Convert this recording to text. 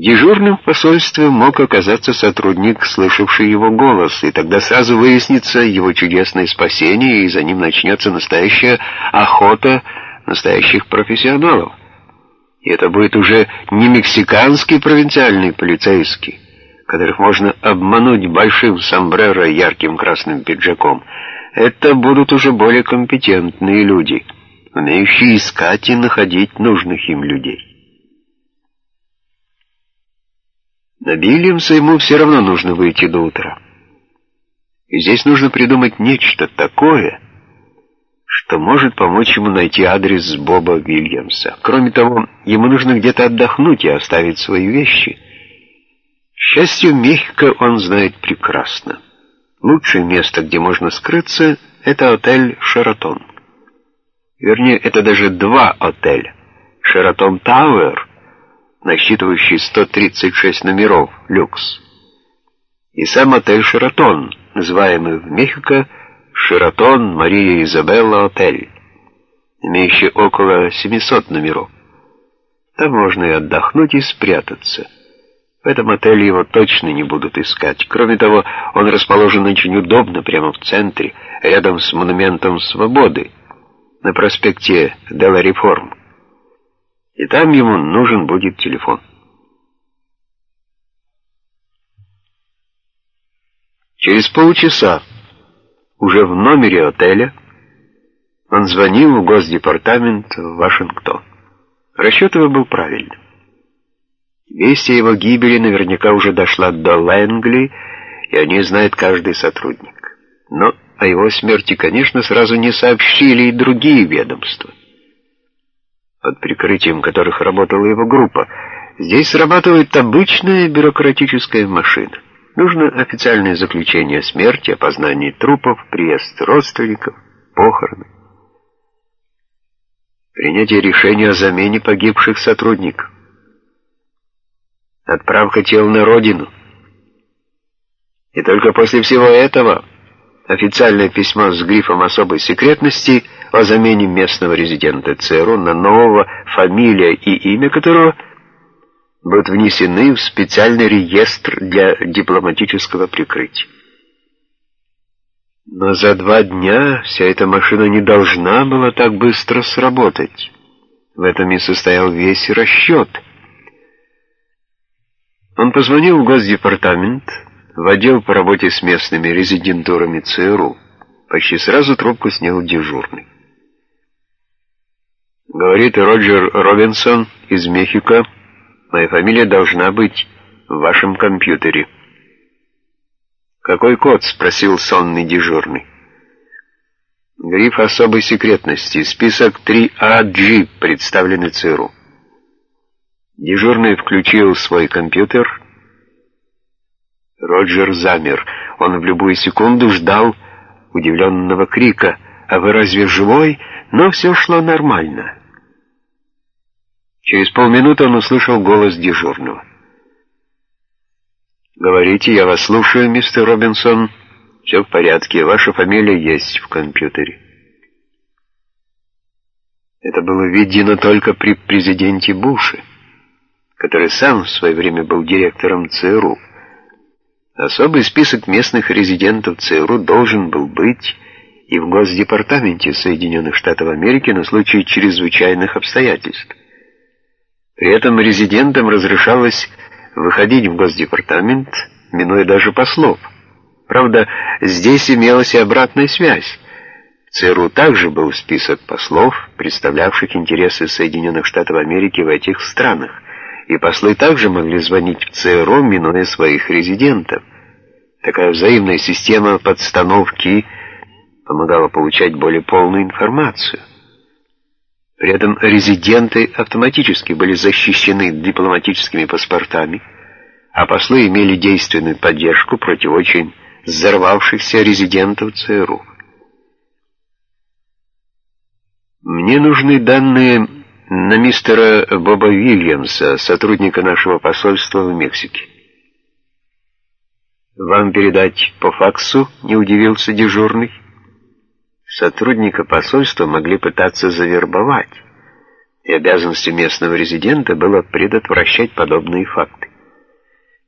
Дежурным в посольстве мог оказаться сотрудник, слышавший его голос, и тогда сразу выяснится его чудесное спасение, и за ним начнется настоящая охота настоящих профессионалов. И это будет уже не мексиканский провинциальный полицейский, которых можно обмануть большим сомбреро ярким красным пиджаком. Это будут уже более компетентные люди, умеющие искать и находить нужных им людей. На Вильямса ему все равно нужно выйти до утра. И здесь нужно придумать нечто такое, что может помочь ему найти адрес Боба Вильямса. Кроме того, ему нужно где-то отдохнуть и оставить свои вещи. К счастью, Мехико он знает прекрасно. Лучшее место, где можно скрыться, это отель «Шератон». Вернее, это даже два отеля. «Шератон Тауэр» насчитывающий 136 номеров, люкс. И сам отель «Шератон», называемый в Мехико «Шератон Мария Изабелла Отель», имеющий около 700 номеров. Там можно и отдохнуть, и спрятаться. В этом отеле его точно не будут искать. Кроме того, он расположен очень удобно, прямо в центре, рядом с монументом Свободы, на проспекте Делла Реформ и там ему нужен будет телефон. Через полчаса, уже в номере отеля, он звонил в Госдепартамент в Вашингтон. Расчет его был правильным. Весть о его гибели наверняка уже дошла до Лэнгли, и о ней знает каждый сотрудник. Но о его смерти, конечно, сразу не сообщили и другие ведомства под прикрытием которых работала его группа. Здесь срабатывает обычная бюрократическая машина. Нужно официальное заключение о смерти, опознание трупов, приезд родственников, похороны. Принятие решения о замене погибших сотрудников. Отправка тел на родину. И только после всего этого официальное письмо с грифом особой секретности – о замене местного резидента ЦРУ на нового, фамилия и имя которого будут внесены в специальный реестр для дипломатического прикрытия. Но за два дня вся эта машина не должна была так быстро сработать. В этом и состоял весь расчет. Он позвонил в Госдепартамент, в отдел по работе с местными резидентурами ЦРУ. Почти сразу трубку снял дежурный. Говорит Роджер Робинсон из Мехико. Моя фамилия должна быть в вашем компьютере. «Какой код?» — спросил сонный дежурный. Гриф особой секретности. Список 3AG, представленный ЦРУ. Дежурный включил свой компьютер. Роджер замер. Он в любую секунду ждал удивленного крика. «А вы разве живой?» Но все шло нормально. Через полминуты он услышал голос дежурного. «Говорите, я вас слушаю, мистер Робинсон. Все в порядке, ваша фамилия есть в компьютере». Это было видено только при президенте Буше, который сам в свое время был директором ЦРУ. Особый список местных резидентов ЦРУ должен был быть и в Госдепартаменте Соединенных Штатов Америки на случай чрезвычайных обстоятельств. При этом резидентам разрешалось выходить в Госдепартамент, минуя даже послов. Правда, здесь имелась и обратная связь. В ЦРУ также был список послов, представлявших интересы Соединенных Штатов Америки в этих странах, и послы также могли звонить в ЦРУ, минуя своих резидентов. Такая взаимная система подстановки помогала получать более полную информацию. Этом резиденты автоматически были защищены дипломатическими паспортами, а послы имели действенную поддержку против очень взорвавшихся резидентов ЦРУ. Мне нужны данные на мистера Боба Вильямса, сотрудника нашего посольства в Мексике. «Вам передать по факсу?» — не удивился дежурный сотрудника посольства могли пытаться завербовать, и обязанностью местного резидента было предотвращать подобные факты.